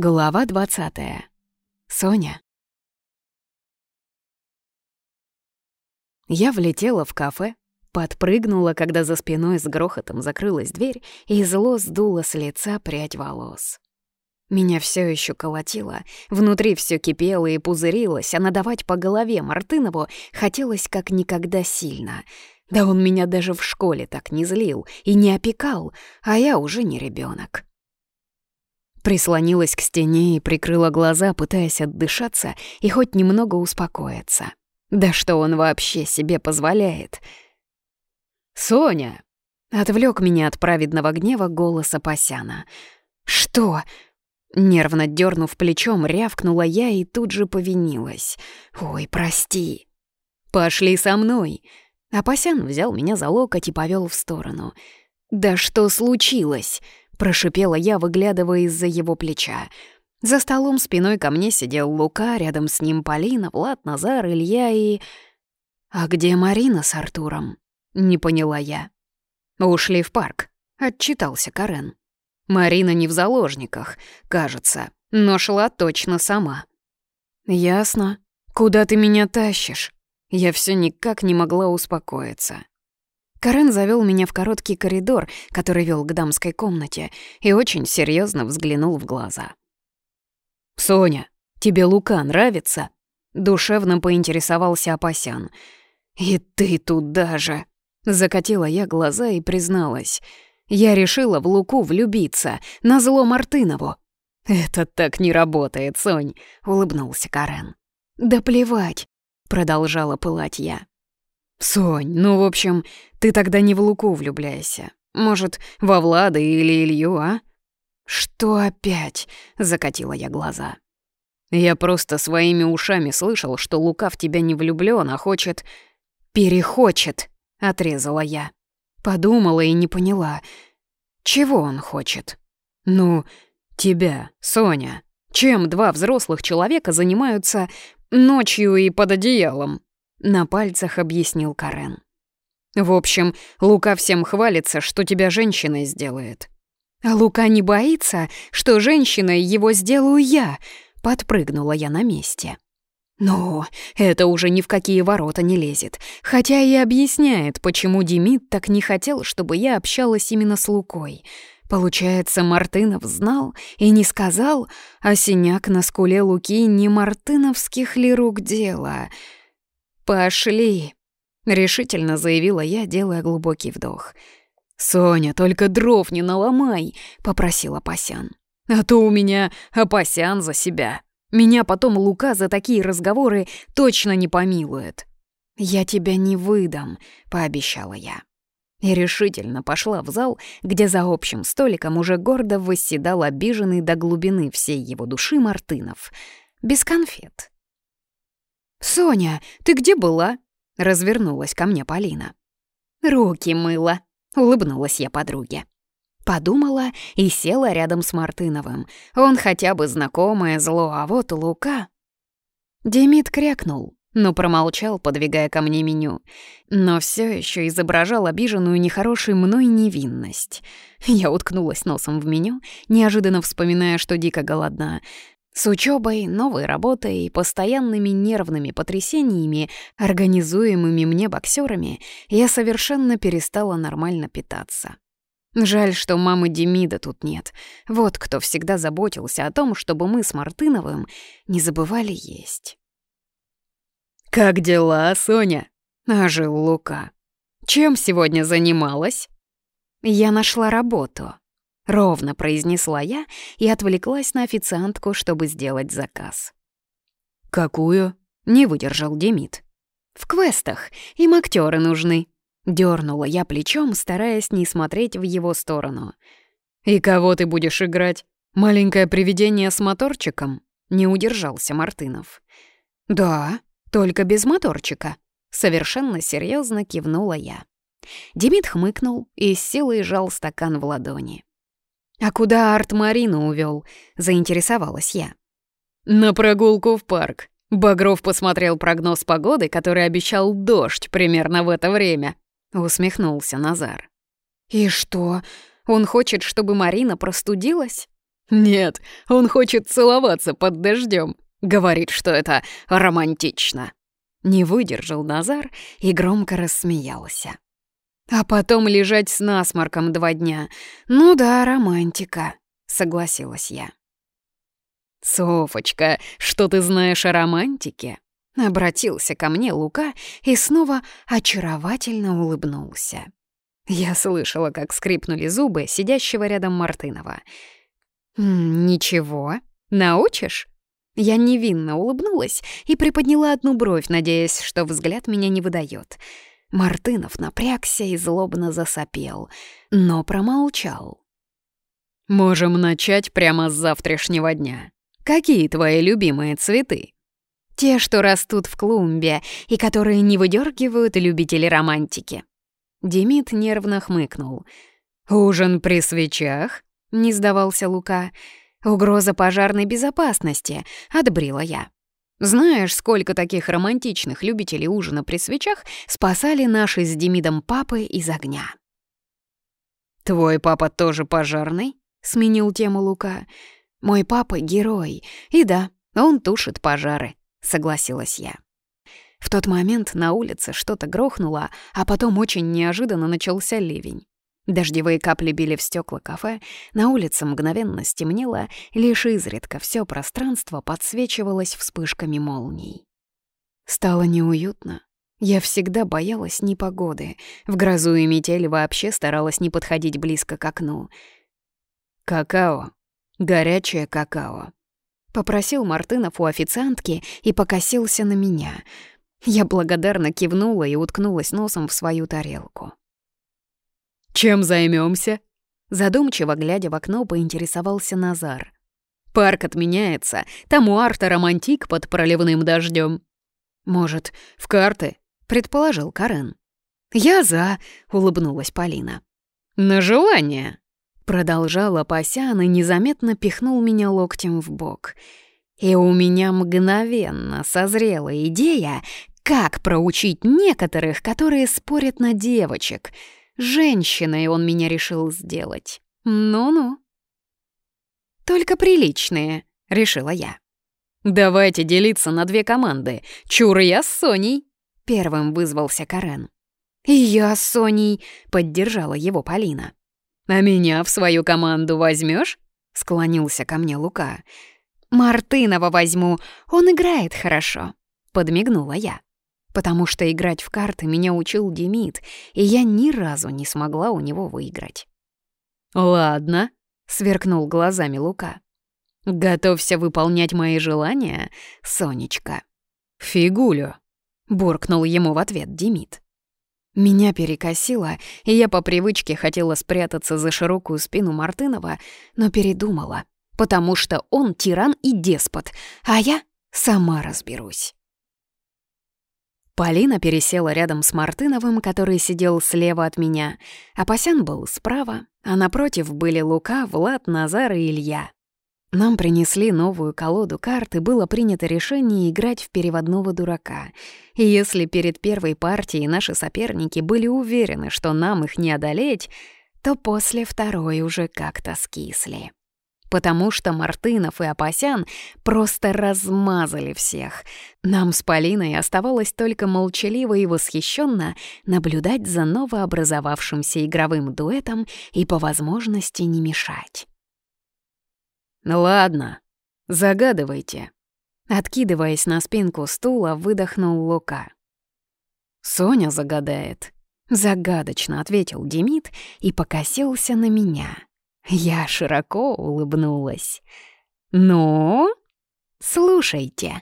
Глава 20. Соня. Я влетела в кафе, подпрыгнула, когда за спиной с грохотом закрылась дверь, и зло сдуло с лица прядь волос. Меня все еще колотило, внутри все кипело и пузырилось, а надавать по голове Мартынову хотелось как никогда сильно. Да он меня даже в школе так не злил и не опекал, а я уже не ребенок. Прислонилась к стене и прикрыла глаза, пытаясь отдышаться и хоть немного успокоиться. Да что он вообще себе позволяет? «Соня!» — отвлек меня от праведного гнева голос Апасяна. «Что?» Нервно дернув плечом, рявкнула я и тут же повинилась. «Ой, прости!» «Пошли со мной!» Апасян взял меня за локоть и повёл в сторону. «Да что случилось?» Прошипела я, выглядывая из-за его плеча. За столом спиной ко мне сидел Лука, рядом с ним Полина, Влад, Назар, Илья и... «А где Марина с Артуром?» — не поняла я. «Ушли в парк», — отчитался Карен. «Марина не в заложниках, кажется, но шла точно сама». «Ясно. Куда ты меня тащишь?» Я все никак не могла успокоиться. Карен завел меня в короткий коридор, который вел к дамской комнате, и очень серьезно взглянул в глаза. «Соня, тебе Лука нравится?» Душевно поинтересовался Апасян. «И ты туда же!» Закатила я глаза и призналась. «Я решила в Луку влюбиться, на зло Мартынову». «Это так не работает, Сонь», — улыбнулся Карен. «Да плевать», — продолжала пылать я. Сонь, ну, в общем, ты тогда не в Луку влюбляйся. Может, во Влада или Илью, а? Что опять? Закатила я глаза. Я просто своими ушами слышал, что Лука в тебя не влюблён, а хочет... Перехочет, отрезала я. Подумала и не поняла. Чего он хочет? Ну, тебя, Соня. Чем два взрослых человека занимаются ночью и под одеялом? На пальцах объяснил Карен. В общем, Лука всем хвалится, что тебя женщиной сделает. А Лука не боится, что женщиной его сделаю я, подпрыгнула я на месте. Ну, это уже ни в какие ворота не лезет, хотя и объясняет, почему Демид так не хотел, чтобы я общалась именно с Лукой. Получается, Мартынов знал и не сказал, а синяк на скуле Луки не мартыновских ли рук дело — «Пошли!» — решительно заявила я, делая глубокий вдох. «Соня, только дров не наломай!» — попросила Пасян. «А то у меня Апасян за себя. Меня потом Лука за такие разговоры точно не помилует». «Я тебя не выдам», — пообещала я. И решительно пошла в зал, где за общим столиком уже гордо восседал обиженный до глубины всей его души Мартынов. Без конфет, «Соня, ты где была?» — развернулась ко мне Полина. «Руки мыла», — улыбнулась я подруге. Подумала и села рядом с Мартыновым. Он хотя бы знакомое зло, а вот Лука... Демид крякнул, но промолчал, подвигая ко мне меню. Но все еще изображал обиженную нехорошей мной невинность. Я уткнулась носом в меню, неожиданно вспоминая, что дико голодна. С учебой, новой работой и постоянными нервными потрясениями, организуемыми мне боксерами, я совершенно перестала нормально питаться. Жаль, что мамы Демида тут нет. Вот кто всегда заботился о том, чтобы мы с Мартыновым не забывали есть. «Как дела, Соня?» Ожил Лука. «Чем сегодня занималась?» «Я нашла работу», — ровно произнесла я и отвлеклась на официантку, чтобы сделать заказ. «Какую?» — не выдержал Демид. «В квестах. Им актеры нужны». Дёрнула я плечом, стараясь не смотреть в его сторону. «И кого ты будешь играть? Маленькое привидение с моторчиком?» — не удержался Мартынов. «Да, только без моторчика», — совершенно серьезно кивнула я. Демид хмыкнул и с силой жал стакан в ладони. «А куда Арт-Марину увел?» — заинтересовалась я. «На прогулку в парк». Багров посмотрел прогноз погоды, который обещал дождь примерно в это время. Усмехнулся Назар. «И что? Он хочет, чтобы Марина простудилась?» «Нет, он хочет целоваться под дождем. Говорит, что это романтично». Не выдержал Назар и громко рассмеялся. А потом лежать с насморком два дня. Ну да, романтика, согласилась я. «Софочка, что ты знаешь о романтике?» Обратился ко мне Лука и снова очаровательно улыбнулся. Я слышала, как скрипнули зубы сидящего рядом Мартынова. «Ничего, научишь?» Я невинно улыбнулась и приподняла одну бровь, надеясь, что взгляд меня не выдает. «Ничего». Мартынов напрягся и злобно засопел, но промолчал. «Можем начать прямо с завтрашнего дня. Какие твои любимые цветы?» «Те, что растут в клумбе и которые не выдергивают любители романтики». Демид нервно хмыкнул. «Ужин при свечах?» — не сдавался Лука. «Угроза пожарной безопасности», — отбрила я. Знаешь, сколько таких романтичных любителей ужина при свечах спасали наши с Демидом папы из огня. «Твой папа тоже пожарный?» — сменил тему Лука. «Мой папа — герой. И да, он тушит пожары», — согласилась я. В тот момент на улице что-то грохнуло, а потом очень неожиданно начался ливень. Дождевые капли били в стекла кафе, на улице мгновенно стемнело, лишь изредка все пространство подсвечивалось вспышками молний. Стало неуютно. Я всегда боялась непогоды. В грозу и метель вообще старалась не подходить близко к окну. «Какао. Горячее какао», — попросил Мартынов у официантки и покосился на меня. Я благодарно кивнула и уткнулась носом в свою тарелку. «Чем займемся?» Задумчиво глядя в окно, поинтересовался Назар. «Парк отменяется, там у арта романтик под проливным дождем». «Может, в карты?» — предположил Карен. «Я за», — улыбнулась Полина. «На желание!» — продолжал Апасян и незаметно пихнул меня локтем в бок. И у меня мгновенно созрела идея, как проучить некоторых, которые спорят на девочек — женщиной он меня решил сделать. Ну-ну. Только приличные, решила я. Давайте делиться на две команды. Чур я с Соней. Первым вызвался Карен. И я с Соней, поддержала его Полина. А меня в свою команду возьмешь? Склонился ко мне Лука. Мартынова возьму, он играет хорошо, подмигнула я потому что играть в карты меня учил Демид, и я ни разу не смогла у него выиграть. «Ладно», — сверкнул глазами Лука. «Готовься выполнять мои желания, Сонечка». «Фигулю», — буркнул ему в ответ Демид. Меня перекосило, и я по привычке хотела спрятаться за широкую спину Мартынова, но передумала, потому что он тиран и деспот, а я сама разберусь. Полина пересела рядом с Мартыновым, который сидел слева от меня. Апасян был справа, а напротив были Лука, Влад, Назар и Илья. Нам принесли новую колоду карт, и было принято решение играть в переводного дурака. И если перед первой партией наши соперники были уверены, что нам их не одолеть, то после второй уже как-то скисли потому что Мартынов и Апасян просто размазали всех. Нам с Полиной оставалось только молчаливо и восхищенно наблюдать за новообразовавшимся игровым дуэтом и по возможности не мешать. «Ну «Ладно, загадывайте», — откидываясь на спинку стула, выдохнул Лука. «Соня загадает», — загадочно ответил Демид и покосился на меня. Я широко улыбнулась. «Ну, слушайте».